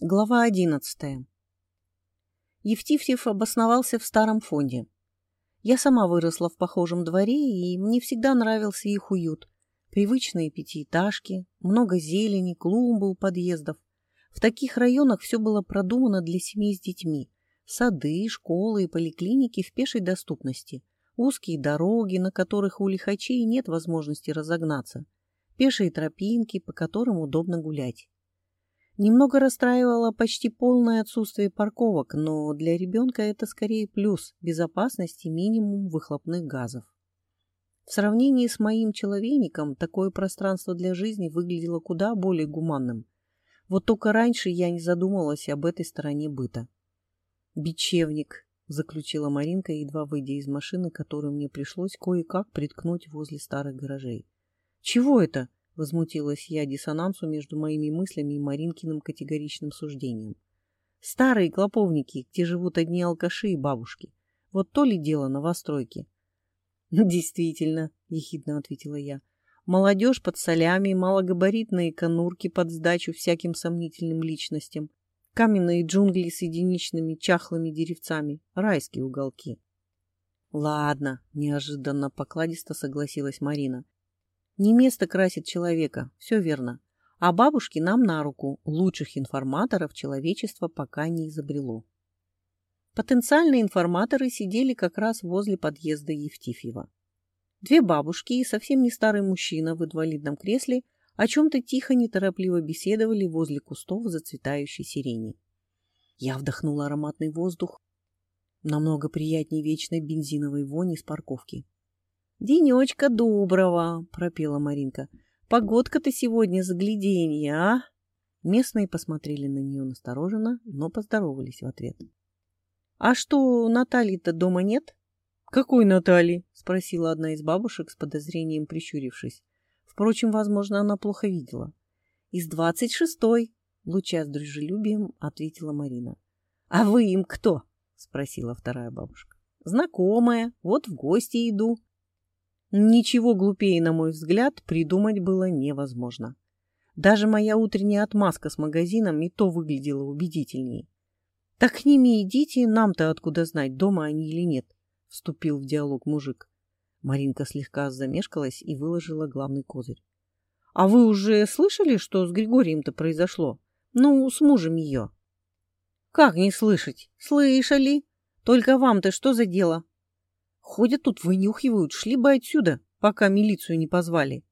Глава одиннадцатая. Евтифьев обосновался в старом фонде. Я сама выросла в похожем дворе, и мне всегда нравился их уют. Привычные пятиэтажки, много зелени, клумбы у подъездов. В таких районах все было продумано для семей с детьми. Сады, школы и поликлиники в пешей доступности. Узкие дороги, на которых у лихачей нет возможности разогнаться. Пешие тропинки, по которым удобно гулять. Немного расстраивало почти полное отсутствие парковок, но для ребенка это скорее плюс – безопасности минимум выхлопных газов. В сравнении с моим человейником такое пространство для жизни выглядело куда более гуманным. Вот только раньше я не задумывалась об этой стороне быта. «Бечевник», — заключила Маринка, едва выйдя из машины, которую мне пришлось кое-как приткнуть возле старых гаражей. «Чего это?» — возмутилась я диссонансу между моими мыслями и Маринкиным категоричным суждением. «Старые клоповники, где живут одни алкаши и бабушки. Вот то ли дело новостройки». «Действительно», — ехидно ответила я. «Молодежь под солями, малогабаритные конурки под сдачу всяким сомнительным личностям, каменные джунгли с единичными чахлыми деревцами, райские уголки». «Ладно», — неожиданно покладисто согласилась Марина. Не место красит человека, все верно. А бабушки нам на руку, лучших информаторов человечество пока не изобрело. Потенциальные информаторы сидели как раз возле подъезда Евтифьева. Две бабушки и совсем не старый мужчина в инвалидном кресле о чем-то тихо, неторопливо беседовали возле кустов зацветающей сирени. Я вдохнула ароматный воздух, намного приятнее вечной бензиновой вони с парковки. «Денечка доброго!» — пропела Маринка. «Погодка-то сегодня загляденье, а?» Местные посмотрели на нее настороженно, но поздоровались в ответ. «А что, Натальи-то дома нет?» «Какой Натальи?» — спросила одна из бабушек с подозрением прищурившись. Впрочем, возможно, она плохо видела. «Из двадцать шестой», — луча с дружелюбием ответила Марина. «А вы им кто?» — спросила вторая бабушка. «Знакомая, вот в гости иду», Ничего глупее, на мой взгляд, придумать было невозможно. Даже моя утренняя отмазка с магазином и то выглядела убедительней. «Так к ними идите, нам-то откуда знать, дома они или нет», — вступил в диалог мужик. Маринка слегка замешкалась и выложила главный козырь. «А вы уже слышали, что с Григорием-то произошло? Ну, с мужем ее?» «Как не слышать? Слышали. Только вам-то что за дело?» Ходят тут, вынюхивают, шли бы отсюда, пока милицию не позвали.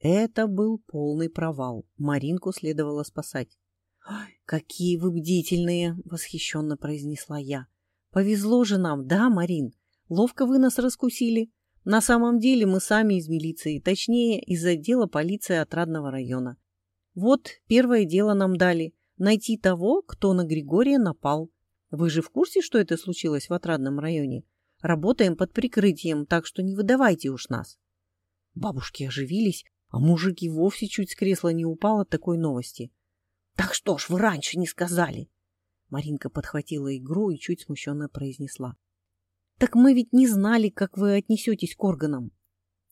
Это был полный провал. Маринку следовало спасать. «Какие вы бдительные!» — восхищенно произнесла я. «Повезло же нам, да, Марин? Ловко вы нас раскусили. На самом деле мы сами из милиции, точнее, из отдела полиции Отрадного района. Вот первое дело нам дали — найти того, кто на Григория напал. Вы же в курсе, что это случилось в Отрадном районе? Работаем под прикрытием, так что не выдавайте уж нас. Бабушки оживились, а мужик и вовсе чуть с кресла не упал от такой новости. Так что ж вы раньше не сказали? Маринка подхватила игру и чуть смущенно произнесла. Так мы ведь не знали, как вы отнесетесь к органам.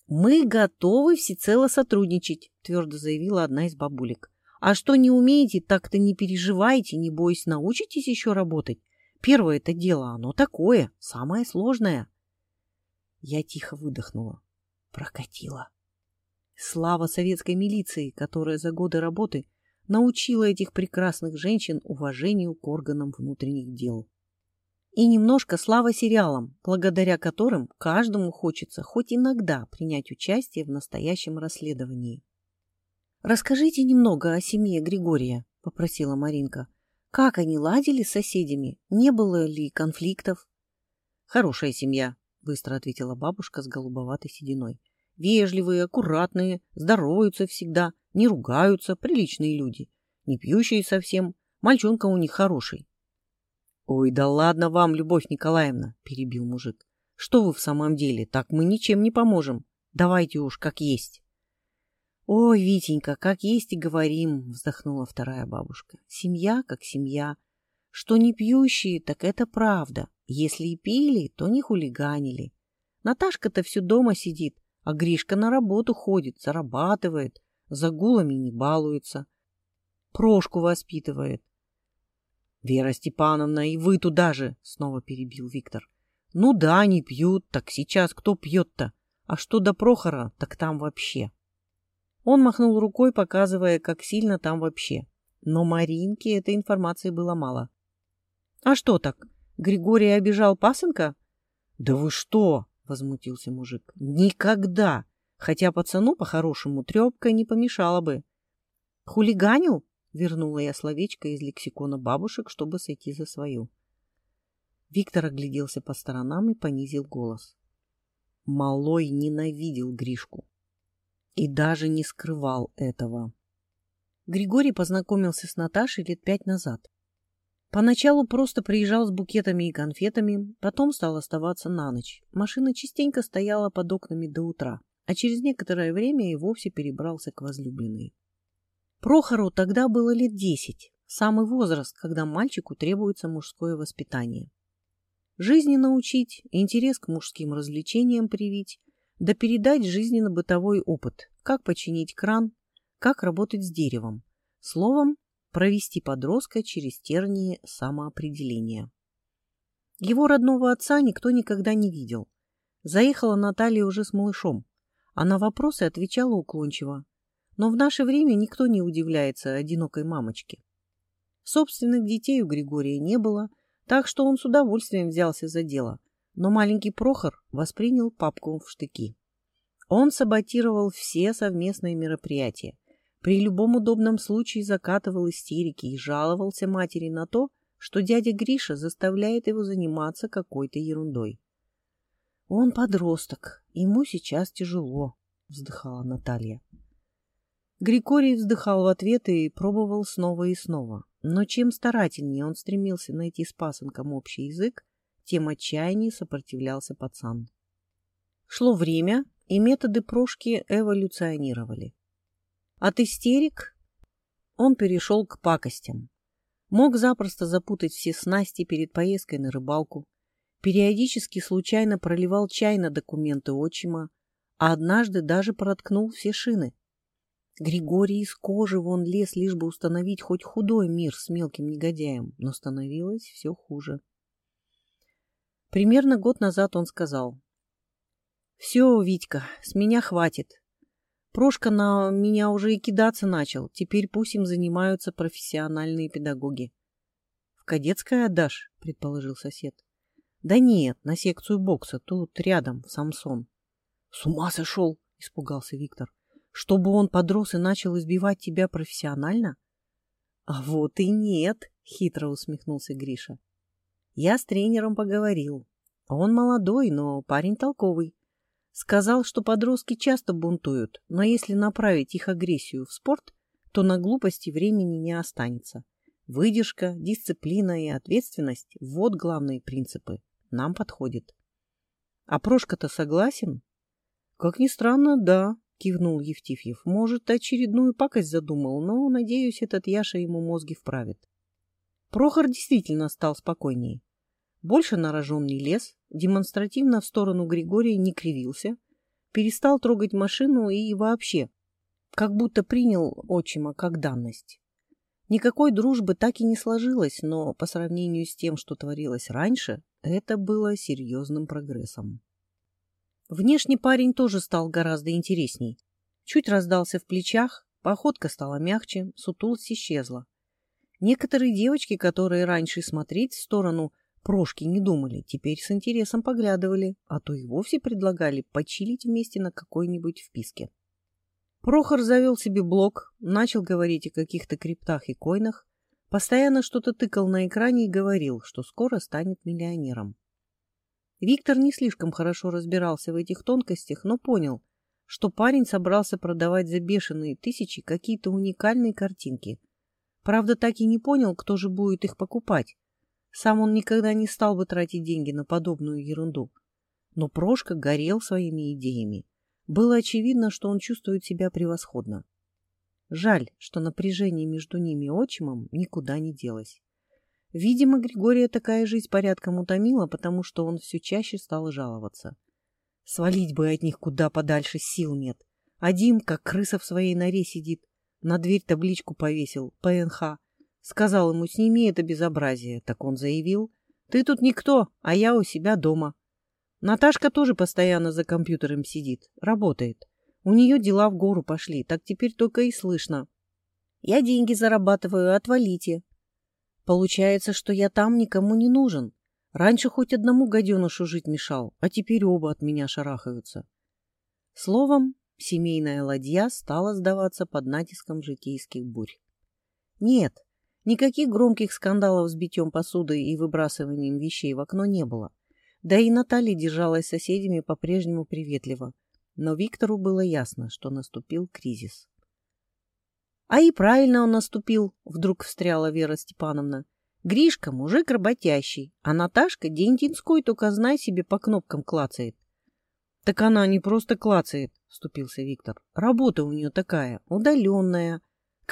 Мы готовы всецело сотрудничать, твердо заявила одна из бабулек. А что не умеете, так-то не переживайте, не бойся, научитесь еще работать. Первое это дело, оно такое, самое сложное. Я тихо выдохнула. Прокатила. Слава советской милиции, которая за годы работы научила этих прекрасных женщин уважению к органам внутренних дел. И немножко слава сериалам, благодаря которым каждому хочется хоть иногда принять участие в настоящем расследовании. «Расскажите немного о семье Григория», — попросила Маринка. Как они ладили с соседями? Не было ли конфликтов? Хорошая семья, быстро ответила бабушка с голубоватой сединой. Вежливые, аккуратные, здороваются всегда, не ругаются, приличные люди. Не пьющие совсем, мальчонка у них хороший. Ой, да ладно вам, Любовь Николаевна, перебил мужик. Что вы в самом деле, так мы ничем не поможем. Давайте уж как есть. «Ой, Витенька, как есть и говорим», — вздохнула вторая бабушка. «Семья как семья. Что не пьющие, так это правда. Если и пили, то не хулиганили. Наташка-то все дома сидит, а Гришка на работу ходит, зарабатывает, за гулами не балуется. Прошку воспитывает. Вера Степановна, и вы туда же, снова перебил Виктор. Ну да, не пьют, так сейчас кто пьет-то? А что до Прохора, так там вообще. Он махнул рукой, показывая, как сильно там вообще. Но Маринке этой информации было мало. А что так? Григорий обижал пасынка? Да вы что? Возмутился мужик. Никогда! Хотя пацану по-хорошему трепка не помешала бы. Хулиганил? Вернула я словечко из лексикона бабушек, чтобы сойти за свою. Виктор огляделся по сторонам и понизил голос. Малой ненавидел Гришку и даже не скрывал этого. Григорий познакомился с Наташей лет пять назад. Поначалу просто приезжал с букетами и конфетами, потом стал оставаться на ночь. Машина частенько стояла под окнами до утра, а через некоторое время и вовсе перебрался к возлюбленной. Прохору тогда было лет десять, самый возраст, когда мальчику требуется мужское воспитание. Жизни научить, интерес к мужским развлечениям привить, да передать жизненно-бытовой опыт, как починить кран, как работать с деревом. Словом, провести подростка через тернии самоопределения. Его родного отца никто никогда не видел. Заехала Наталья уже с малышом. а на вопросы отвечала уклончиво. Но в наше время никто не удивляется одинокой мамочке. Собственных детей у Григория не было, так что он с удовольствием взялся за дело. Но маленький Прохор воспринял папку в штыки. Он саботировал все совместные мероприятия. При любом удобном случае закатывал истерики и жаловался матери на то, что дядя Гриша заставляет его заниматься какой-то ерундой. «Он подросток, ему сейчас тяжело», — вздыхала Наталья. Григорий вздыхал в ответ и пробовал снова и снова. Но чем старательнее он стремился найти с пасынком общий язык, тем отчаяннее сопротивлялся пацан. Шло время, и методы Прошки эволюционировали. От истерик он перешел к пакостям. Мог запросто запутать все снасти перед поездкой на рыбалку, периодически случайно проливал чай на документы отчима, а однажды даже проткнул все шины. Григорий из кожи вон лез, лишь бы установить хоть худой мир с мелким негодяем, но становилось все хуже. Примерно год назад он сказал, все, Витька, с меня хватит. Прошка на меня уже и кидаться начал. Теперь пусть им занимаются профессиональные педагоги. В кадетское отдашь, предположил сосед. Да нет, на секцию бокса, тут рядом, в Самсон. С ума сошел, испугался Виктор. Чтобы он подрос и начал избивать тебя профессионально? А вот и нет, хитро усмехнулся Гриша. Я с тренером поговорил. Он молодой, но парень толковый. Сказал, что подростки часто бунтуют, но если направить их агрессию в спорт, то на глупости времени не останется. Выдержка, дисциплина и ответственность – вот главные принципы. Нам подходит. А Прошка-то согласен? Как ни странно, да, кивнул Евтифьев. Может, очередную пакость задумал, но, надеюсь, этот Яша ему мозги вправит. Прохор действительно стал спокойнее. Больше на рожон не лез, демонстративно в сторону Григория не кривился, перестал трогать машину и вообще, как будто принял отчима как данность. Никакой дружбы так и не сложилось, но по сравнению с тем, что творилось раньше, это было серьезным прогрессом. Внешне парень тоже стал гораздо интересней. Чуть раздался в плечах, походка стала мягче, сутулость исчезла. Некоторые девочки, которые раньше смотреть в сторону Прошки не думали, теперь с интересом поглядывали, а то и вовсе предлагали почилить вместе на какой-нибудь вписке. Прохор завел себе блог, начал говорить о каких-то криптах и койнах, постоянно что-то тыкал на экране и говорил, что скоро станет миллионером. Виктор не слишком хорошо разбирался в этих тонкостях, но понял, что парень собрался продавать за бешеные тысячи какие-то уникальные картинки. Правда, так и не понял, кто же будет их покупать. Сам он никогда не стал бы тратить деньги на подобную ерунду. Но Прошка горел своими идеями. Было очевидно, что он чувствует себя превосходно. Жаль, что напряжение между ними и отчимом никуда не делось. Видимо, Григория такая жизнь порядком утомила, потому что он все чаще стал жаловаться. Свалить бы от них куда подальше сил нет. Один, как крыса в своей норе сидит. На дверь табличку повесил, ПНХ. Сказал ему, сними это безобразие. Так он заявил, ты тут никто, а я у себя дома. Наташка тоже постоянно за компьютером сидит, работает. У нее дела в гору пошли, так теперь только и слышно. Я деньги зарабатываю, отвалите. Получается, что я там никому не нужен. Раньше хоть одному гаденышу жить мешал, а теперь оба от меня шарахаются. Словом, семейная ладья стала сдаваться под натиском житейских бурь. Нет, никаких громких скандалов с битьем посуды и выбрасыванием вещей в окно не было. Да и Наталья держалась с соседями по-прежнему приветливо. Но Виктору было ясно, что наступил кризис. А и правильно он наступил, вдруг встряла Вера Степановна. Гришка мужик работящий, а Наташка день деньской только знай себе по кнопкам клацает. Так она не просто клацает, вступился Виктор. Работа у нее такая, удаленная.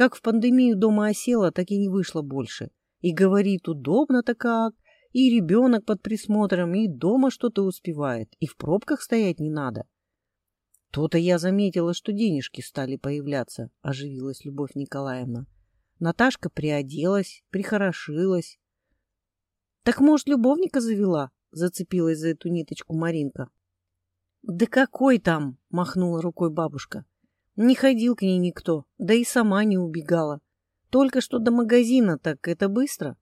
Как в пандемию дома осела, так и не вышло больше. И говорит, удобно-то как, и ребенок под присмотром, и дома что-то успевает, и в пробках стоять не надо. То-то я заметила, что денежки стали появляться, оживилась Любовь Николаевна. Наташка приоделась, прихорошилась. Так, может, любовника завела? Зацепилась за эту ниточку Маринка. Да какой там? Махнула рукой бабушка. Не ходил к ней никто, да и сама не убегала. Только что до магазина, так это быстро.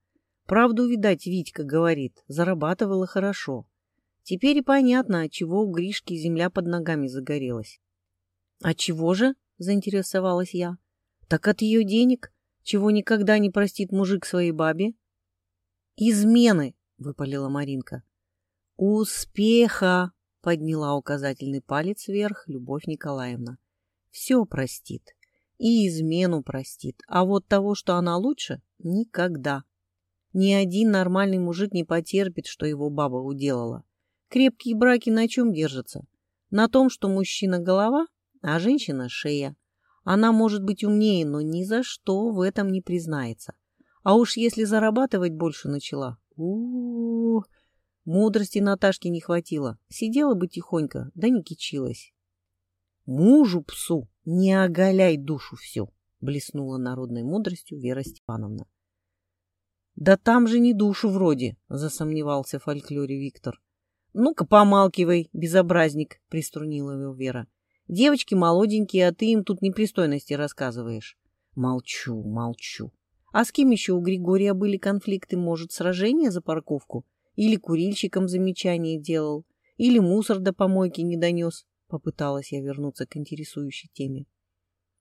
Правду, видать, Витька говорит, зарабатывала хорошо. Теперь и понятно, от чего у Гришки земля под ногами загорелась. — А чего же? — заинтересовалась я. — Так от ее денег, чего никогда не простит мужик своей бабе. — Измены! — выпалила Маринка. — Успеха! — подняла указательный палец вверх Любовь Николаевна. — Все простит. И измену простит. А вот того, что она лучше, никогда. Ни один нормальный мужик не потерпит, что его баба уделала. Крепкие браки на чем держатся? На том, что мужчина голова, а женщина шея. Она может быть умнее, но ни за что в этом не признается. А уж если зарабатывать больше начала, у, -у, -у, мудрости Наташки не хватило. Сидела бы тихонько, да не кичилась. Мужу псу не оголяй душу всю, блеснула народной мудростью Вера Степановна. Да там же не душу вроде, засомневался в фольклоре Виктор. «Ну-ка, помалкивай, безобразник», — приструнила его Вера. «Девочки молоденькие, а ты им тут непристойности рассказываешь». «Молчу, молчу. А с кем еще у Григория были конфликты? Может, сражение за парковку? Или курильщиком замечание делал? Или мусор до помойки не донес?» Попыталась я вернуться к интересующей теме.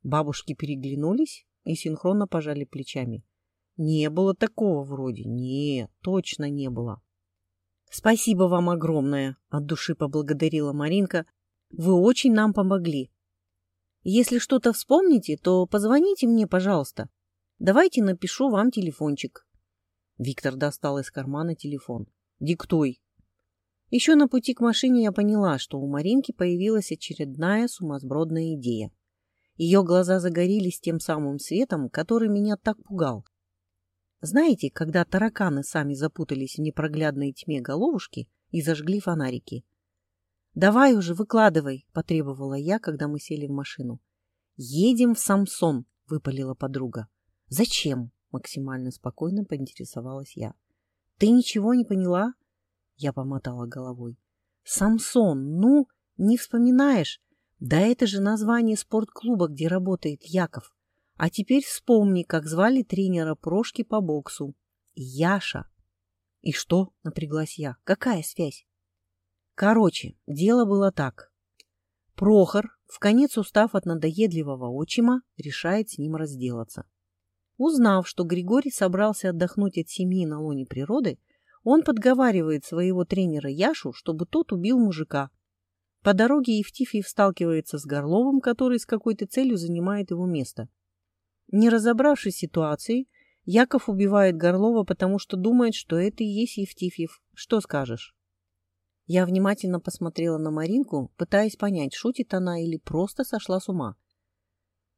Бабушки переглянулись и синхронно пожали плечами. Не было такого вроде. Не, точно не было. Спасибо вам огромное, от души поблагодарила Маринка. Вы очень нам помогли. Если что-то вспомните, то позвоните мне, пожалуйста. Давайте напишу вам телефончик. Виктор достал из кармана телефон. Диктуй. Еще на пути к машине я поняла, что у Маринки появилась очередная сумасбродная идея. Ее глаза загорелись тем самым светом, который меня так пугал. Знаете, когда тараканы сами запутались в непроглядной тьме головушки и зажгли фонарики? «Давай уже, выкладывай», — потребовала я, когда мы сели в машину. «Едем в Самсон», — выпалила подруга. «Зачем?» — максимально спокойно поинтересовалась я. «Ты ничего не поняла?» Я помотала головой. «Самсон, ну, не вспоминаешь? Да это же название спортклуба, где работает Яков. А теперь вспомни, как звали тренера Прошки по боксу. Яша. И что? Напряглась я. Какая связь? Короче, дело было так. Прохор, в конец устав от надоедливого отчима, решает с ним разделаться. Узнав, что Григорий собрался отдохнуть от семьи на лоне природы, он подговаривает своего тренера Яшу, чтобы тот убил мужика. По дороге Евтифьев сталкивается с Горловым, который с какой-то целью занимает его место. Не разобравшись в ситуации, Яков убивает Горлова, потому что думает, что это и есть Евтифьев. Что скажешь? Я внимательно посмотрела на Маринку, пытаясь понять, шутит она или просто сошла с ума.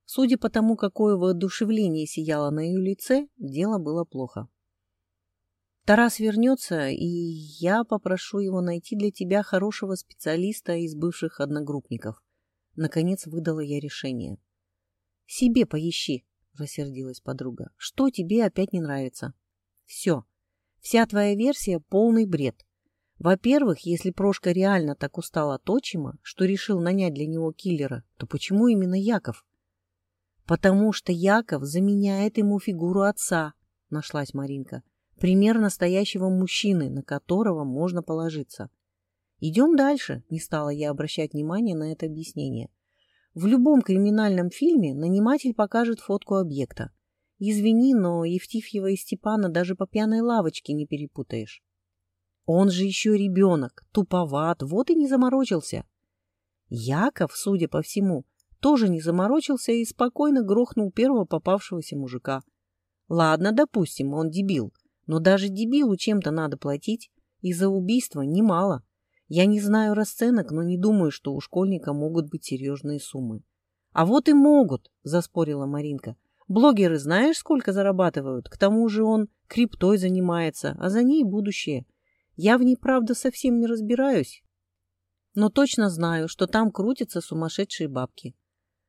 Судя по тому, какое воодушевление сияло на ее лице, дело было плохо. Тарас вернется, и я попрошу его найти для тебя хорошего специалиста из бывших одногруппников. Наконец выдала я решение. Себе поищи, рассердилась подруга. Что тебе опять не нравится? Все. Вся твоя версия — полный бред. Во-первых, если Прошка реально так устал от отчима, что решил нанять для него киллера, то почему именно Яков? Потому что Яков заменяет ему фигуру отца, нашлась Маринка. Пример настоящего мужчины, на которого можно положиться. Идем дальше, не стала я обращать внимания на это объяснение. В любом криминальном фильме наниматель покажет фотку объекта. Извини, но Евтифьева и Степана даже по пьяной лавочке не перепутаешь. Он же еще ребенок, туповат, вот и не заморочился. Яков, судя по всему, тоже не заморочился и спокойно грохнул первого попавшегося мужика. Ладно, допустим, он дебил, но даже дебилу чем-то надо платить, и за убийство немало. Я не знаю расценок, но не думаю, что у школьника могут быть серьезные суммы. — А вот и могут, — заспорила Маринка. — Блогеры знаешь, сколько зарабатывают? К тому же он криптой занимается, а за ней будущее. Я в ней, правда, совсем не разбираюсь, но точно знаю, что там крутятся сумасшедшие бабки.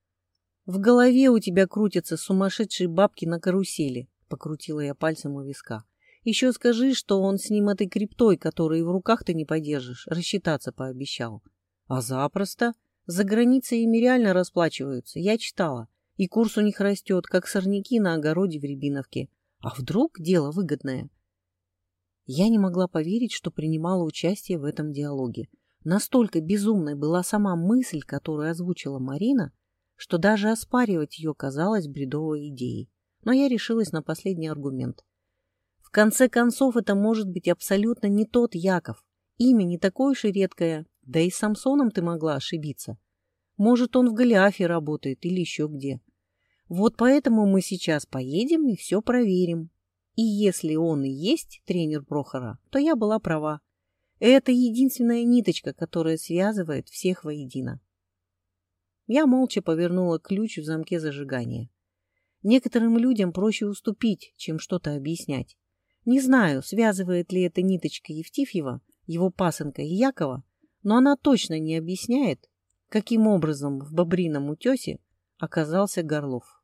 — В голове у тебя крутятся сумасшедшие бабки на карусели, — покрутила я пальцем у виска. Еще скажи, что он с ним этой криптой, которую в руках ты не подержишь, рассчитаться пообещал. А запросто. За границей ими реально расплачиваются, я читала. И курс у них растет, как сорняки на огороде в Рябиновке. А вдруг дело выгодное? Я не могла поверить, что принимала участие в этом диалоге. Настолько безумной была сама мысль, которую озвучила Марина, что даже оспаривать ее казалось бредовой идеей. Но я решилась на последний аргумент. Конце концов, это может быть абсолютно не тот Яков. Имя не такое уж и редкое, да и с Самсоном ты могла ошибиться. Может, он в Голиафе работает или еще где. Вот поэтому мы сейчас поедем и все проверим. И если он и есть тренер Прохора, то я была права. Это единственная ниточка, которая связывает всех воедино. Я молча повернула ключ в замке зажигания. Некоторым людям проще уступить, чем что-то объяснять. Не знаю, связывает ли эта ниточка Евтифьева, его пасынка и Якова, но она точно не объясняет, каким образом в Бобрином утесе оказался Горлов.